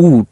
物